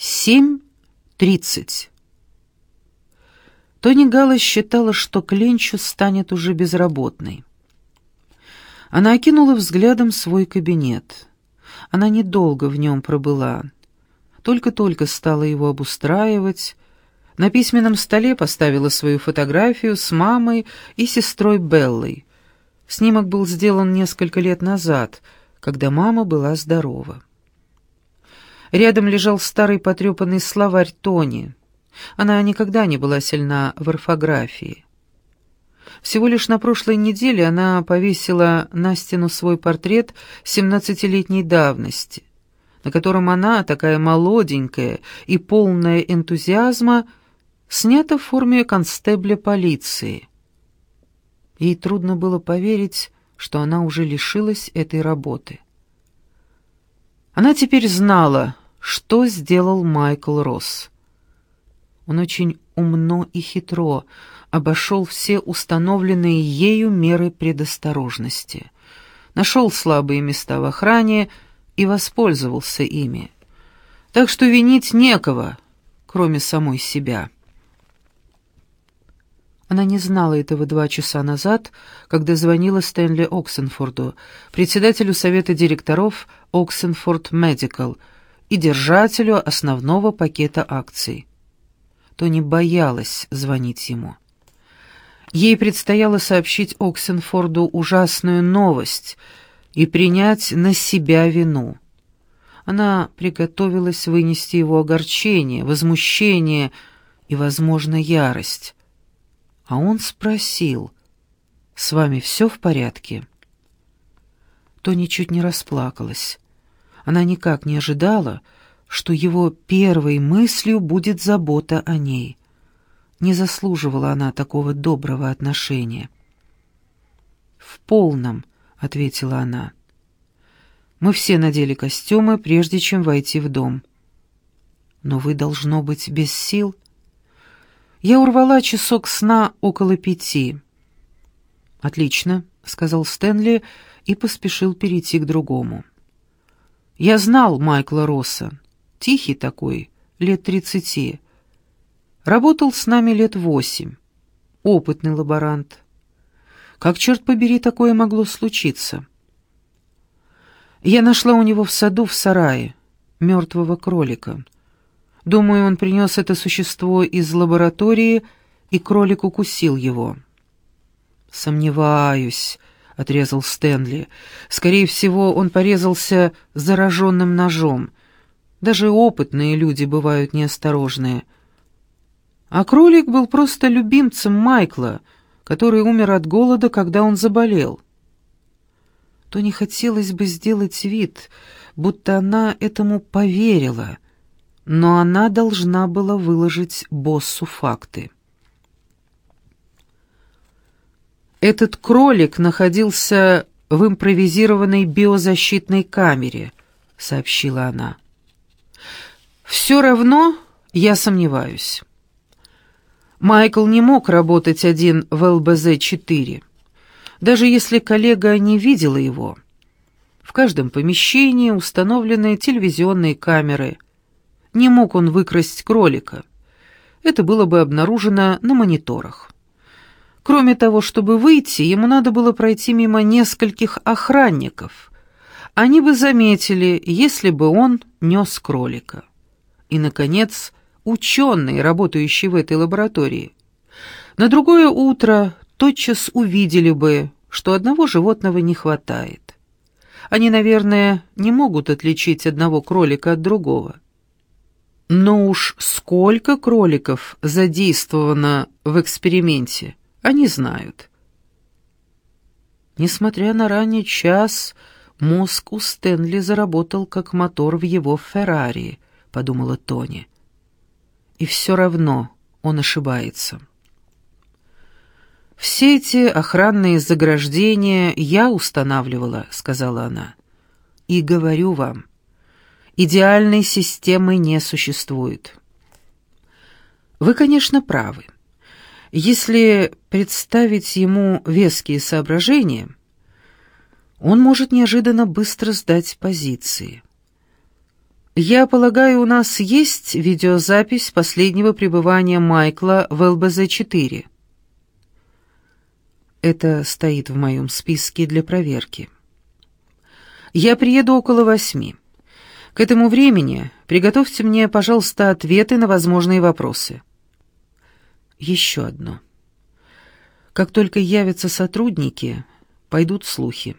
7.30. Тони Галла считала, что Кленчу станет уже безработной. Она окинула взглядом свой кабинет. Она недолго в нем пробыла. Только-только стала его обустраивать. На письменном столе поставила свою фотографию с мамой и сестрой Беллой. Снимок был сделан несколько лет назад, когда мама была здорова. Рядом лежал старый потрепанный словарь Тони. Она никогда не была сильна в орфографии. Всего лишь на прошлой неделе она повесила на стену свой портрет семнадцатилетней давности, на котором она, такая молоденькая и полная энтузиазма, снята в форме констебля полиции. Ей трудно было поверить, что она уже лишилась этой работы. Она теперь знала, что сделал Майкл Росс. Он очень умно и хитро обошел все установленные ею меры предосторожности, нашел слабые места в охране и воспользовался ими. Так что винить некого, кроме самой себя. Она не знала этого два часа назад, когда звонила Стэнли Оксенфорду, председателю совета директоров Оксенфорд Медикал и держателю основного пакета акций. Тони боялась звонить ему. Ей предстояло сообщить Оксенфорду ужасную новость и принять на себя вину. Она приготовилась вынести его огорчение, возмущение и, возможно, ярость. А он спросил, «С вами все в порядке?» Тони чуть не расплакалась. Она никак не ожидала, что его первой мыслью будет забота о ней. Не заслуживала она такого доброго отношения. «В полном», — ответила она. «Мы все надели костюмы, прежде чем войти в дом». «Но вы, должно быть, без сил?» «Я урвала часок сна около пяти». «Отлично», — сказал Стэнли и поспешил перейти к другому. «Я знал Майкла Росса. Тихий такой, лет тридцати. Работал с нами лет восемь. Опытный лаборант. Как, черт побери, такое могло случиться? Я нашла у него в саду в сарае мертвого кролика. Думаю, он принес это существо из лаборатории, и кролик укусил его. «Сомневаюсь», — отрезал Стэнли. «Скорее всего, он порезался зараженным ножом. Даже опытные люди бывают неосторожные. А кролик был просто любимцем Майкла, который умер от голода, когда он заболел. То не хотелось бы сделать вид, будто она этому поверила, но она должна была выложить боссу факты. Этот кролик находился в импровизированной биозащитной камере, сообщила она. Все равно я сомневаюсь. Майкл не мог работать один в ЛБЗ-4, даже если коллега не видела его. В каждом помещении установлены телевизионные камеры. Не мог он выкрасть кролика. Это было бы обнаружено на мониторах. Кроме того, чтобы выйти, ему надо было пройти мимо нескольких охранников. Они бы заметили, если бы он нес кролика и, наконец, ученые, работающие в этой лаборатории. На другое утро тотчас увидели бы, что одного животного не хватает. Они, наверное, не могут отличить одного кролика от другого. Но уж сколько кроликов задействовано в эксперименте, они знают. Несмотря на ранний час, мозг у Стэнли заработал как мотор в его «Феррари», — подумала Тони. И все равно он ошибается. «Все эти охранные заграждения я устанавливала», — сказала она. «И говорю вам, идеальной системы не существует». Вы, конечно, правы. Если представить ему веские соображения, он может неожиданно быстро сдать позиции. «Я полагаю, у нас есть видеозапись последнего пребывания Майкла в ЛБЗ-4?» Это стоит в моем списке для проверки. Я приеду около восьми. К этому времени приготовьте мне, пожалуйста, ответы на возможные вопросы. Еще одно. Как только явятся сотрудники, пойдут слухи.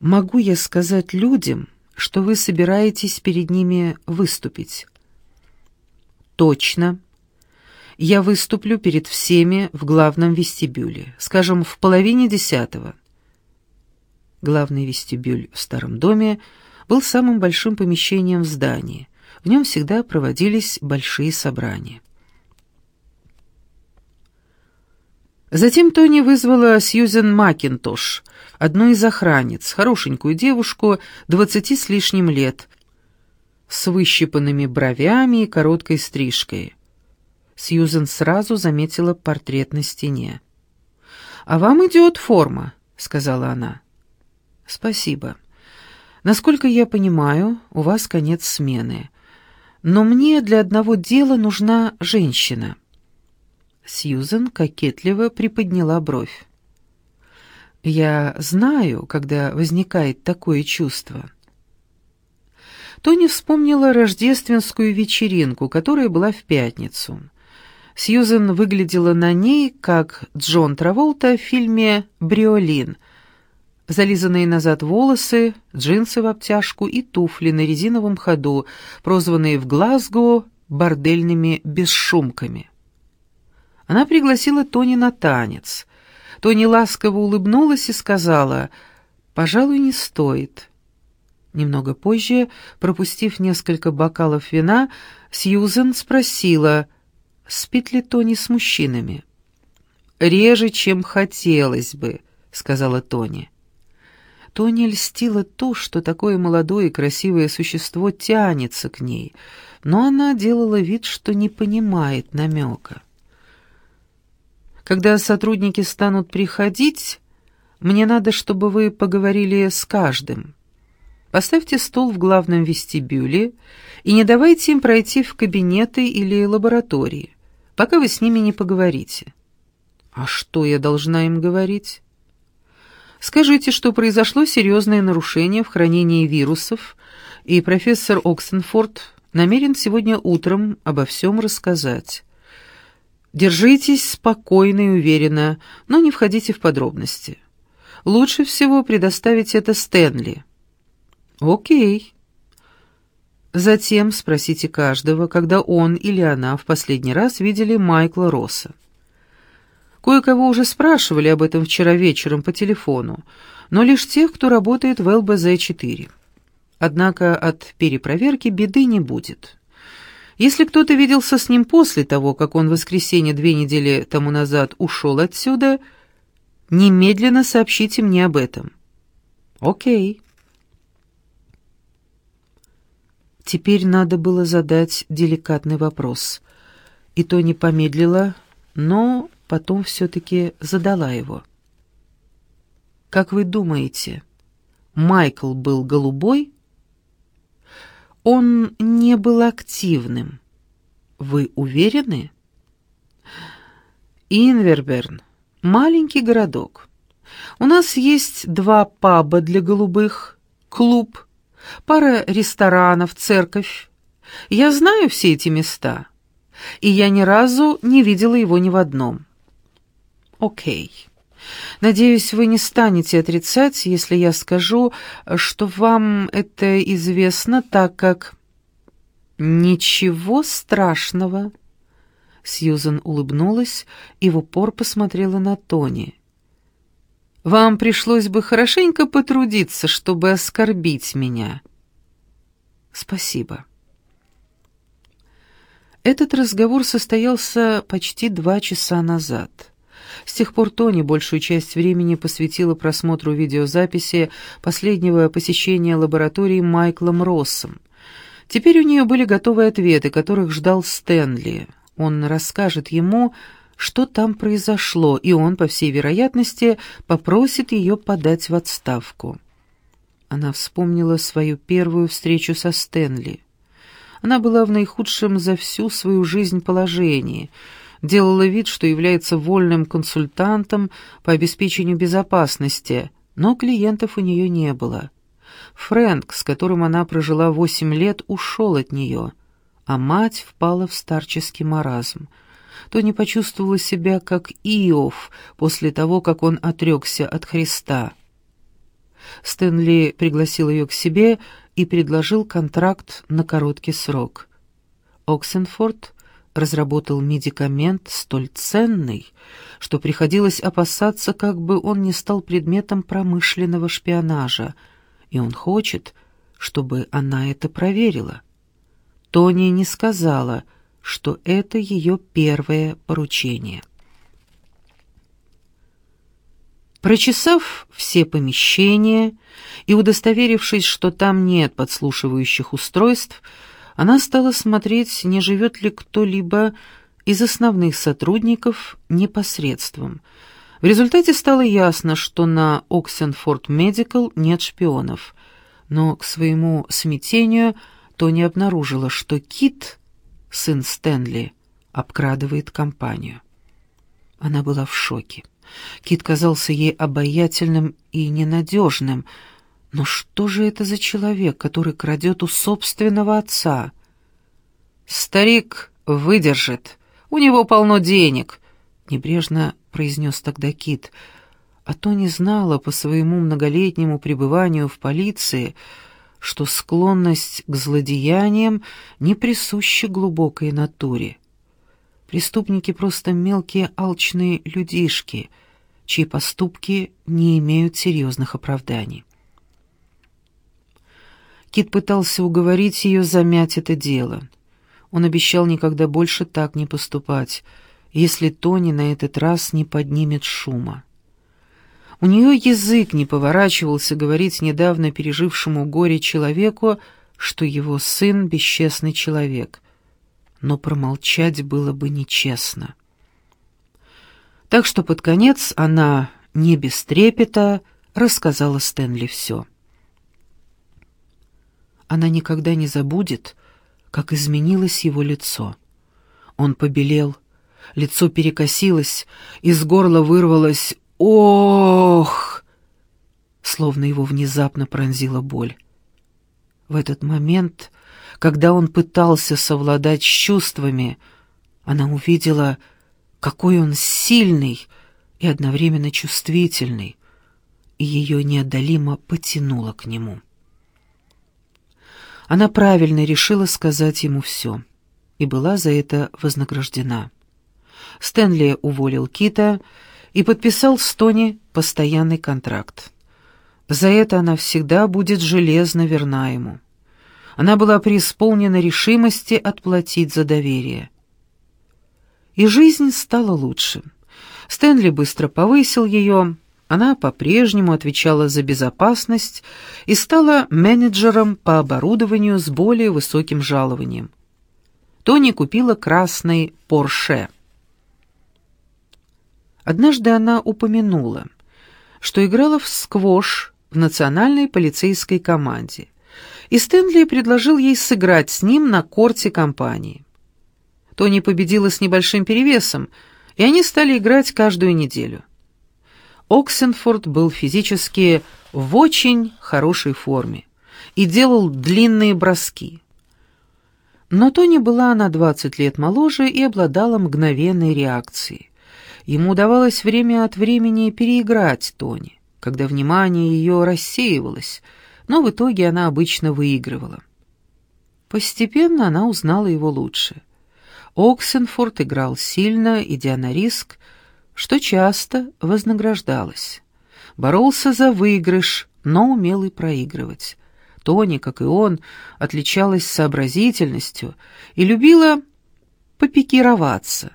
Могу я сказать людям, что вы собираетесь перед ними выступить? Точно. Я выступлю перед всеми в главном вестибюле, скажем, в половине десятого. Главный вестибюль в старом доме был самым большим помещением в здании. В нем всегда проводились большие собрания. Затем Тони вызвала Сьюзен Макинтош, одну из охранниц, хорошенькую девушку, двадцати с лишним лет, с выщипанными бровями и короткой стрижкой. Сьюзен сразу заметила портрет на стене. «А вам идет форма», — сказала она. «Спасибо. Насколько я понимаю, у вас конец смены. Но мне для одного дела нужна женщина». Сьюзен кокетливо приподняла бровь. «Я знаю, когда возникает такое чувство». Тони вспомнила рождественскую вечеринку, которая была в пятницу. Сьюзен выглядела на ней, как Джон Траволта в фильме «Бриолин», зализанные назад волосы, джинсы в обтяжку и туфли на резиновом ходу, прозванные в Глазго бордельными бесшумками. Она пригласила Тони на танец. Тони ласково улыбнулась и сказала, «Пожалуй, не стоит». Немного позже, пропустив несколько бокалов вина, Сьюзен спросила, спит ли Тони с мужчинами. «Реже, чем хотелось бы», — сказала Тони. Тони льстило то, что такое молодое и красивое существо тянется к ней, но она делала вид, что не понимает намека. Когда сотрудники станут приходить, мне надо, чтобы вы поговорили с каждым. Поставьте стол в главном вестибюле и не давайте им пройти в кабинеты или лаборатории, пока вы с ними не поговорите. А что я должна им говорить? Скажите, что произошло серьезное нарушение в хранении вирусов, и профессор Оксенфорд намерен сегодня утром обо всем рассказать. Держитесь спокойно и уверенно, но не входите в подробности. Лучше всего предоставить это Стэнли. Окей. Затем спросите каждого, когда он или она в последний раз видели Майкла Росса. Кое-кого уже спрашивали об этом вчера вечером по телефону, но лишь тех, кто работает в ЛБЗ-4. Однако от перепроверки беды не будет. Если кто-то виделся с ним после того, как он в воскресенье две недели тому назад ушел отсюда, немедленно сообщите мне об этом. Окей. Теперь надо было задать деликатный вопрос. И то не помедлила, но потом все-таки задала его. «Как вы думаете, Майкл был голубой?» Он не был активным. Вы уверены? Инверберн — маленький городок. У нас есть два паба для голубых, клуб, пара ресторанов, церковь. Я знаю все эти места, и я ни разу не видела его ни в одном. Окей. Надеюсь, вы не станете отрицать, если я скажу, что вам это известно, так как... Ничего страшного. Сьюзен улыбнулась и в упор посмотрела на Тони. Вам пришлось бы хорошенько потрудиться, чтобы оскорбить меня. Спасибо. Этот разговор состоялся почти два часа назад. С тех пор Тони большую часть времени посвятила просмотру видеозаписи последнего посещения лаборатории Майклом Россом. Теперь у нее были готовые ответы, которых ждал Стэнли. Он расскажет ему, что там произошло, и он, по всей вероятности, попросит ее подать в отставку. Она вспомнила свою первую встречу со Стэнли. Она была в наихудшем за всю свою жизнь положении, делала вид, что является вольным консультантом по обеспечению безопасности, но клиентов у нее не было. Фрэнк, с которым она прожила восемь лет, ушел от нее, а мать впала в старческий маразм. Тони почувствовала себя как Иов после того, как он отрекся от Христа. Стэнли пригласил ее к себе и предложил контракт на короткий срок. Оксенфорд разработал медикамент столь ценный, что приходилось опасаться, как бы он не стал предметом промышленного шпионажа, и он хочет, чтобы она это проверила. Тони не сказала, что это ее первое поручение. Прочесав все помещения и удостоверившись, что там нет подслушивающих устройств, она стала смотреть, не живет ли кто-либо из основных сотрудников непосредством. В результате стало ясно, что на Оксенфорд Медикал нет шпионов, но к своему смятению Тони обнаружила, что Кит, сын Стэнли, обкрадывает компанию. Она была в шоке. Кит казался ей обаятельным и ненадежным. Но что же это за человек, который крадет у собственного отца? «Старик выдержит. У него полно денег», — небрежно произнес тогда Кит. А то не знала по своему многолетнему пребыванию в полиции, что склонность к злодеяниям не присуща глубокой натуре. Преступники просто мелкие алчные людишки — чьи поступки не имеют серьезных оправданий. Кит пытался уговорить ее замять это дело. Он обещал никогда больше так не поступать, если Тони на этот раз не поднимет шума. У нее язык не поворачивался говорить недавно пережившему горе человеку, что его сын — бесчестный человек. Но промолчать было бы нечестно. Так что под конец она, не без трепета, рассказала Стэнли все. Она никогда не забудет, как изменилось его лицо. Он побелел, лицо перекосилось, из горла вырвалось «Ох!», словно его внезапно пронзила боль. В этот момент, когда он пытался совладать с чувствами, она увидела, какой он сильный и одновременно чувствительный, и ее неодолимо потянуло к нему. Она правильно решила сказать ему все, и была за это вознаграждена. Стэнли уволил Кита и подписал с Тони постоянный контракт. За это она всегда будет железно верна ему. Она была преисполнена решимости отплатить за доверие и жизнь стала лучше. Стэнли быстро повысил ее, она по-прежнему отвечала за безопасность и стала менеджером по оборудованию с более высоким жалованием. Тони купила красный Порше. Однажды она упомянула, что играла в сквош в национальной полицейской команде, и Стэнли предложил ей сыграть с ним на корте компании. Тони победила с небольшим перевесом, и они стали играть каждую неделю. Оксенфорд был физически в очень хорошей форме и делал длинные броски. Но Тони была на 20 лет моложе и обладала мгновенной реакцией. Ему удавалось время от времени переиграть Тони, когда внимание ее рассеивалось, но в итоге она обычно выигрывала. Постепенно она узнала его лучше — Оксенфорд играл сильно, идя на риск, что часто вознаграждалось. Боролся за выигрыш, но умел и проигрывать. Тони, как и он, отличалась сообразительностью и любила попикироваться.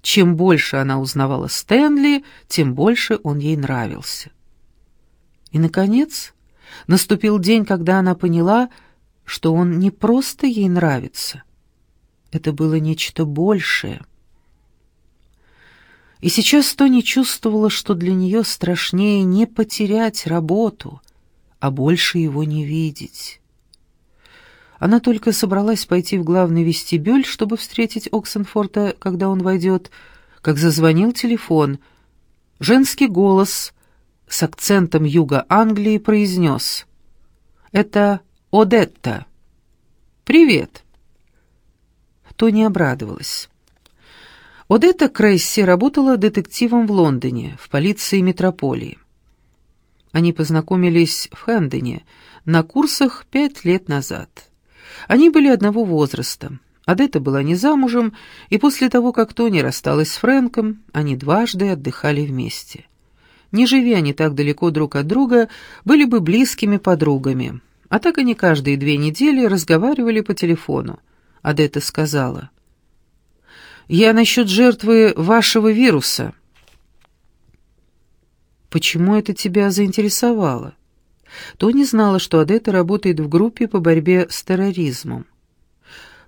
Чем больше она узнавала Стэнли, тем больше он ей нравился. И, наконец, наступил день, когда она поняла, что он не просто ей нравится — это было нечто большее. И сейчас Тони чувствовала, что для нее страшнее не потерять работу, а больше его не видеть. Она только собралась пойти в главный вестибюль, чтобы встретить Оксенфорта, когда он войдет, как зазвонил телефон. Женский голос с акцентом юга Англии произнес «Это Одетта». «Привет». Тони обрадовалась. Одетта Крейси работала детективом в Лондоне, в полиции метрополии. Они познакомились в Хэндоне на курсах пять лет назад. Они были одного возраста. Адетта была не замужем, и после того, как Тони рассталась с Фрэнком, они дважды отдыхали вместе. Не живи они так далеко друг от друга, были бы близкими подругами. А так они каждые две недели разговаривали по телефону. Адетта сказала, «Я насчет жертвы вашего вируса». «Почему это тебя заинтересовало?» Тони знала, что Адетта работает в группе по борьбе с терроризмом.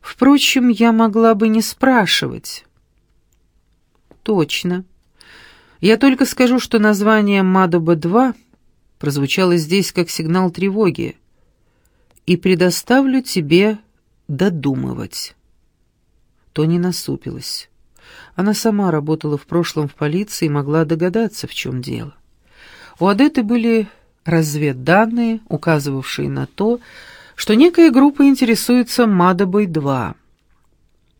«Впрочем, я могла бы не спрашивать». «Точно. Я только скажу, что название Мадоба-2 прозвучало здесь как сигнал тревоги, и предоставлю тебе додумывать». Тони насупилась. Она сама работала в прошлом в полиции и могла догадаться, в чем дело. У Адеты были разведданные, указывавшие на то, что некая группа интересуется Мадобой-2.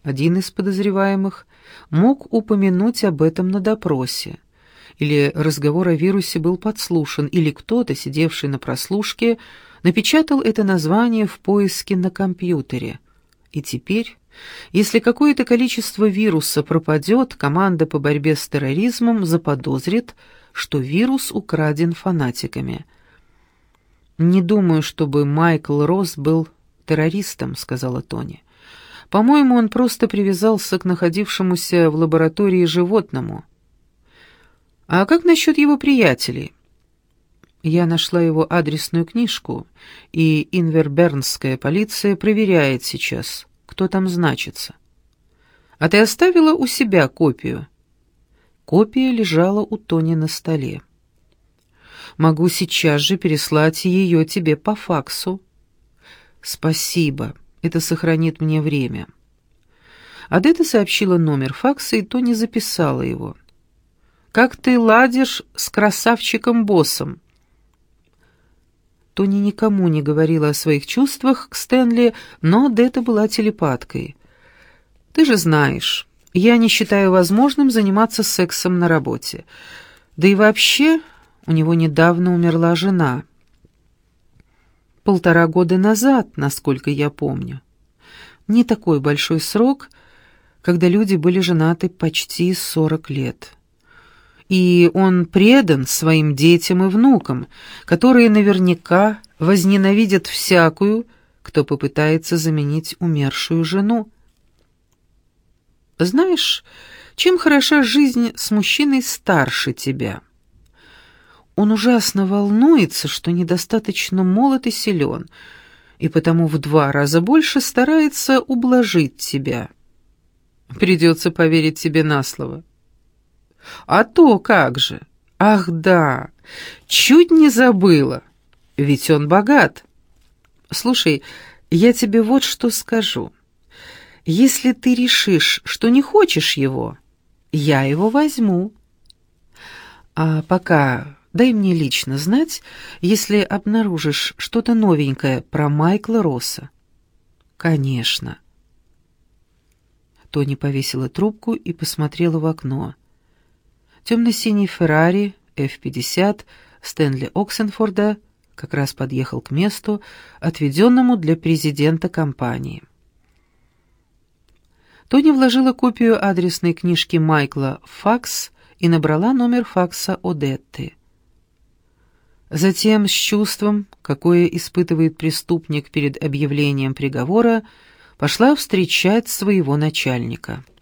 Один из подозреваемых мог упомянуть об этом на допросе, или разговор о вирусе был подслушан, или кто-то, сидевший на прослушке, напечатал это название в поиске на компьютере. И теперь, если какое-то количество вируса пропадет, команда по борьбе с терроризмом заподозрит, что вирус украден фанатиками. «Не думаю, чтобы Майкл Росс был террористом», — сказала Тони. «По-моему, он просто привязался к находившемуся в лаборатории животному». «А как насчет его приятелей?» Я нашла его адресную книжку, и инвербернская полиция проверяет сейчас, кто там значится. А ты оставила у себя копию?» Копия лежала у Тони на столе. «Могу сейчас же переслать ее тебе по факсу». «Спасибо, это сохранит мне время». Адетта сообщила номер факса, и Тони записала его. «Как ты ладишь с красавчиком-боссом?» Тони никому не говорила о своих чувствах к Стэнли, но Адетта была телепаткой. «Ты же знаешь, я не считаю возможным заниматься сексом на работе. Да и вообще, у него недавно умерла жена. Полтора года назад, насколько я помню. Не такой большой срок, когда люди были женаты почти сорок лет. И он предан своим детям и внукам, которые наверняка возненавидят всякую, кто попытается заменить умершую жену. Знаешь, чем хороша жизнь с мужчиной старше тебя? Он ужасно волнуется, что недостаточно молод и силен, и потому в два раза больше старается ублажить тебя. Придется поверить тебе на слово. А то как же? Ах да, чуть не забыла, ведь он богат. Слушай, я тебе вот что скажу. Если ты решишь, что не хочешь его, я его возьму. А пока дай мне лично знать, если обнаружишь что-то новенькое про Майкла Росса. Конечно. Тони повесила трубку и посмотрела в окно. Темно-синий Феррари F-50 Стэнли Оксенфорда как раз подъехал к месту, отведенному для президента компании. Тони вложила копию адресной книжки Майкла факс и набрала номер факса Одетты. Затем, с чувством, какое испытывает преступник перед объявлением приговора, пошла встречать своего начальника —